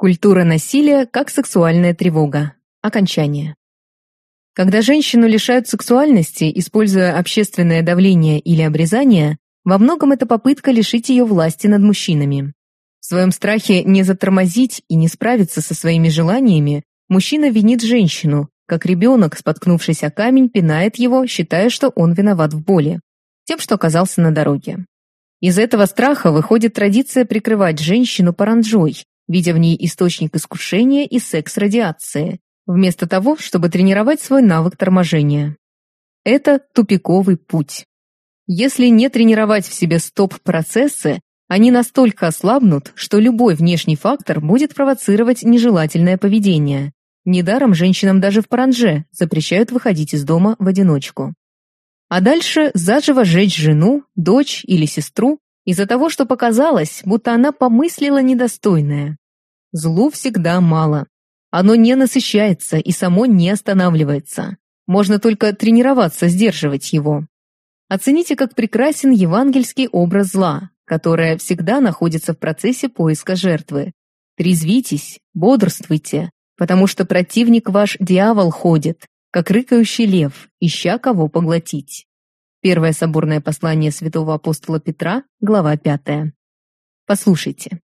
Культура насилия как сексуальная тревога. Окончание. Когда женщину лишают сексуальности, используя общественное давление или обрезание, во многом это попытка лишить ее власти над мужчинами. В своем страхе не затормозить и не справиться со своими желаниями, мужчина винит женщину, как ребенок, споткнувшись о камень, пинает его, считая, что он виноват в боли, тем, что оказался на дороге. Из этого страха выходит традиция прикрывать женщину паранджой, видя в ней источник искушения и секс-радиации, вместо того, чтобы тренировать свой навык торможения. Это тупиковый путь. Если не тренировать в себе стоп-процессы, они настолько ослабнут, что любой внешний фактор будет провоцировать нежелательное поведение. Недаром женщинам даже в паранже запрещают выходить из дома в одиночку. А дальше заживо сжечь жену, дочь или сестру из-за того, что показалось, будто она помыслила недостойное. Злу всегда мало. Оно не насыщается и само не останавливается. Можно только тренироваться сдерживать его. Оцените, как прекрасен евангельский образ зла, которое всегда находится в процессе поиска жертвы. Трезвитесь, бодрствуйте, потому что противник ваш дьявол ходит, как рыкающий лев, ища кого поглотить. Первое соборное послание святого апостола Петра, глава 5. Послушайте.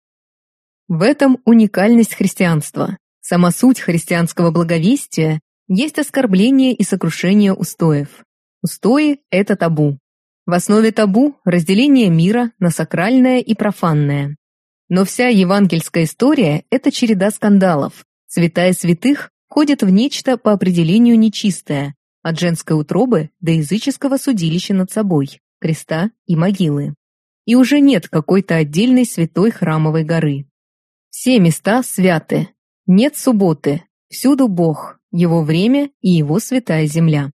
В этом уникальность христианства. Сама суть христианского благовестия есть оскорбление и сокрушение устоев. Устои – это табу. В основе табу – разделение мира на сакральное и профанное. Но вся евангельская история – это череда скандалов. Святая святых ходит в нечто по определению нечистое, от женской утробы до языческого судилища над собой, креста и могилы. И уже нет какой-то отдельной святой храмовой горы. Все места святы. Нет субботы. Всюду Бог, Его время и Его святая земля.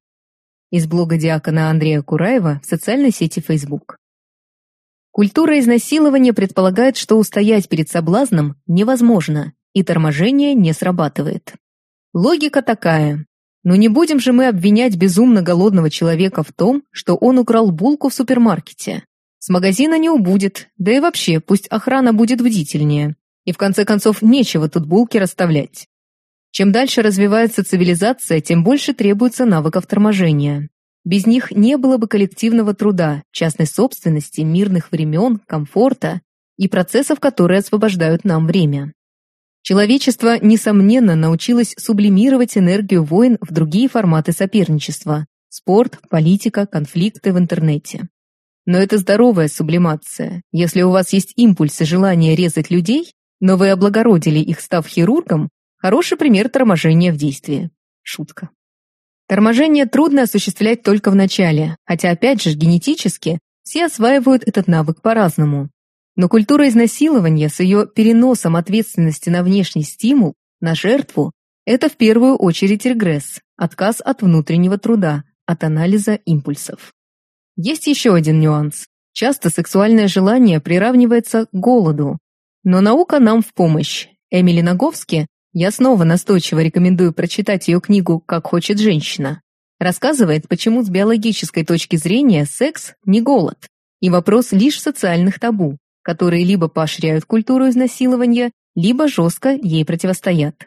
Из блога диакона Андрея Кураева в социальной сети Facebook. Культура изнасилования предполагает, что устоять перед соблазном невозможно, и торможение не срабатывает. Логика такая. Но не будем же мы обвинять безумно голодного человека в том, что он украл булку в супермаркете. С магазина не убудет, да и вообще пусть охрана будет бдительнее. И в конце концов, нечего тут булки расставлять. Чем дальше развивается цивилизация, тем больше требуется навыков торможения. Без них не было бы коллективного труда, частной собственности, мирных времен, комфорта и процессов, которые освобождают нам время. Человечество, несомненно, научилось сублимировать энергию войн в другие форматы соперничества – спорт, политика, конфликты в интернете. Но это здоровая сублимация. Если у вас есть импульс и желание резать людей, но вы облагородили их, став хирургом, хороший пример торможения в действии. Шутка. Торможение трудно осуществлять только в начале, хотя опять же генетически все осваивают этот навык по-разному. Но культура изнасилования с ее переносом ответственности на внешний стимул, на жертву, это в первую очередь регресс, отказ от внутреннего труда, от анализа импульсов. Есть еще один нюанс. Часто сексуальное желание приравнивается к голоду, но наука нам в помощь. Эмили Наговски, я снова настойчиво рекомендую прочитать ее книгу «Как хочет женщина», рассказывает, почему с биологической точки зрения секс не голод, и вопрос лишь социальных табу, которые либо поощряют культуру изнасилования, либо жестко ей противостоят.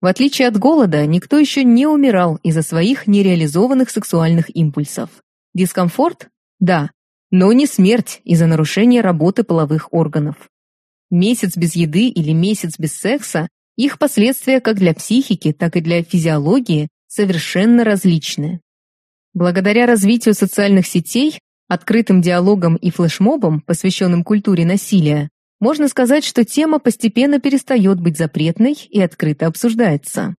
В отличие от голода, никто еще не умирал из-за своих нереализованных сексуальных импульсов. Дискомфорт? Да, но не смерть из-за нарушения работы половых органов. Месяц без еды или месяц без секса, их последствия как для психики, так и для физиологии совершенно различны. Благодаря развитию социальных сетей, открытым диалогам и флешмобам, посвященным культуре насилия, можно сказать, что тема постепенно перестает быть запретной и открыто обсуждается.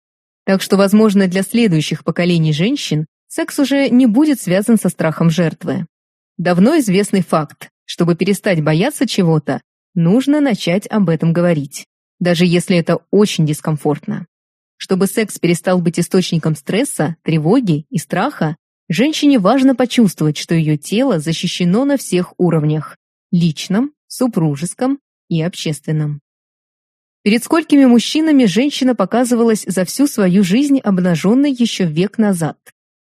Так что, возможно, для следующих поколений женщин секс уже не будет связан со страхом жертвы. Давно известный факт, чтобы перестать бояться чего-то, Нужно начать об этом говорить, даже если это очень дискомфортно. Чтобы секс перестал быть источником стресса, тревоги и страха, женщине важно почувствовать, что ее тело защищено на всех уровнях – личном, супружеском и общественном. Перед сколькими мужчинами женщина показывалась за всю свою жизнь обнаженной еще век назад.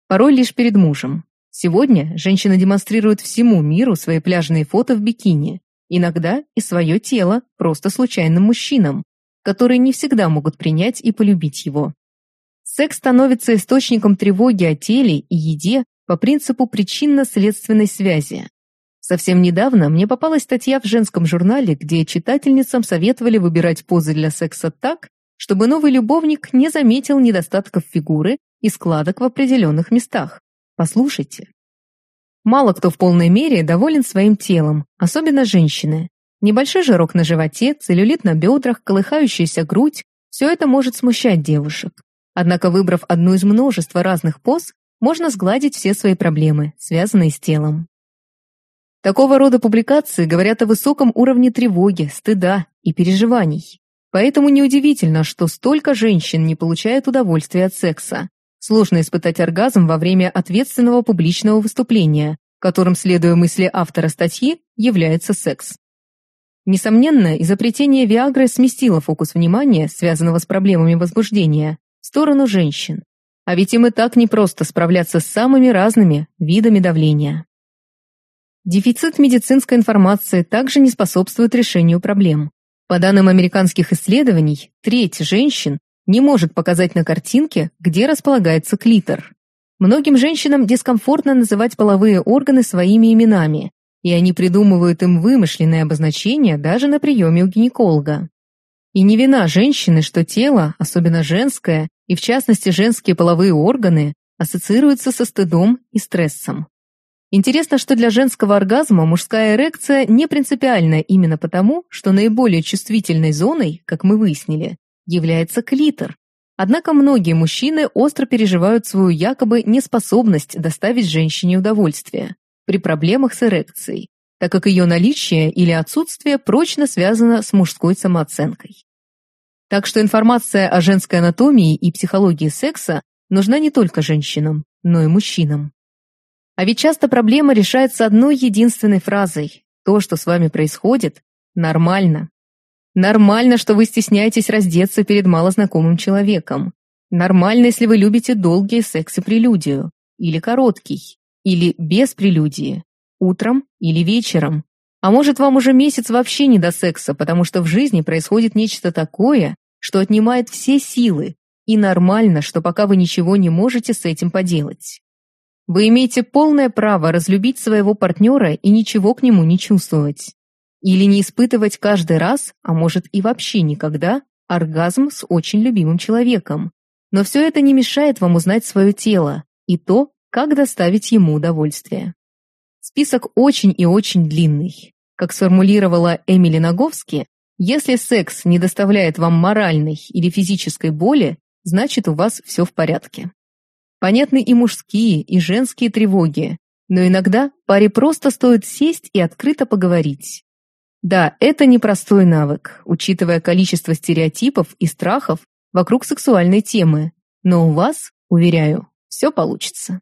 Порой лишь перед мужем. Сегодня женщина демонстрирует всему миру свои пляжные фото в бикини, Иногда и свое тело просто случайным мужчинам, которые не всегда могут принять и полюбить его. Секс становится источником тревоги о теле и еде по принципу причинно-следственной связи. Совсем недавно мне попалась статья в женском журнале, где читательницам советовали выбирать позы для секса так, чтобы новый любовник не заметил недостатков фигуры и складок в определенных местах. Послушайте. Мало кто в полной мере доволен своим телом, особенно женщины. Небольшой жирок на животе, целлюлит на бедрах, колыхающаяся грудь – все это может смущать девушек. Однако, выбрав одну из множества разных поз, можно сгладить все свои проблемы, связанные с телом. Такого рода публикации говорят о высоком уровне тревоги, стыда и переживаний. Поэтому неудивительно, что столько женщин не получают удовольствия от секса. Сложно испытать оргазм во время ответственного публичного выступления, которым, следуя мысли автора статьи, является секс. Несомненно, изобретение Виагры сместило фокус внимания, связанного с проблемами возбуждения, сторону женщин. А ведь им и так непросто справляться с самыми разными видами давления. Дефицит медицинской информации также не способствует решению проблем. По данным американских исследований, треть женщин не может показать на картинке, где располагается клитор. Многим женщинам дискомфортно называть половые органы своими именами, и они придумывают им вымышленные обозначения даже на приеме у гинеколога. И не вина женщины, что тело, особенно женское, и в частности женские половые органы, ассоциируются со стыдом и стрессом. Интересно, что для женского оргазма мужская эрекция не принципиальна именно потому, что наиболее чувствительной зоной, как мы выяснили, является клитор. Однако многие мужчины остро переживают свою якобы неспособность доставить женщине удовольствие при проблемах с эрекцией, так как ее наличие или отсутствие прочно связано с мужской самооценкой. Так что информация о женской анатомии и психологии секса нужна не только женщинам, но и мужчинам. А ведь часто проблема решается одной единственной фразой. То, что с вами происходит, нормально. Нормально, что вы стесняетесь раздеться перед малознакомым человеком. Нормально, если вы любите долгие секс и прелюдию. Или короткий. Или без прелюдии. Утром или вечером. А может, вам уже месяц вообще не до секса, потому что в жизни происходит нечто такое, что отнимает все силы. И нормально, что пока вы ничего не можете с этим поделать. Вы имеете полное право разлюбить своего партнера и ничего к нему не чувствовать. Или не испытывать каждый раз, а может и вообще никогда, оргазм с очень любимым человеком. Но все это не мешает вам узнать свое тело и то, как доставить ему удовольствие. Список очень и очень длинный. Как сформулировала Эмили Наговски, если секс не доставляет вам моральной или физической боли, значит у вас все в порядке. Понятны и мужские, и женские тревоги, но иногда паре просто стоит сесть и открыто поговорить. Да, это непростой навык, учитывая количество стереотипов и страхов вокруг сексуальной темы, но у вас, уверяю, все получится.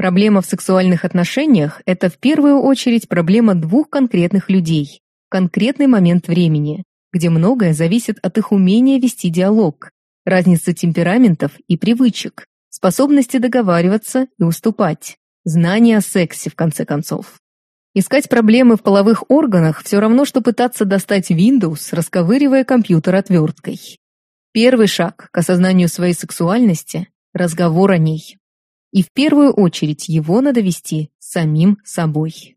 Проблема в сексуальных отношениях – это в первую очередь проблема двух конкретных людей, конкретный момент времени, где многое зависит от их умения вести диалог, разницы темпераментов и привычек, способности договариваться и уступать, знания о сексе, в конце концов. Искать проблемы в половых органах все равно, что пытаться достать Windows, расковыривая компьютер отверткой. Первый шаг к осознанию своей сексуальности – разговор о ней. И в первую очередь его надо вести самим собой.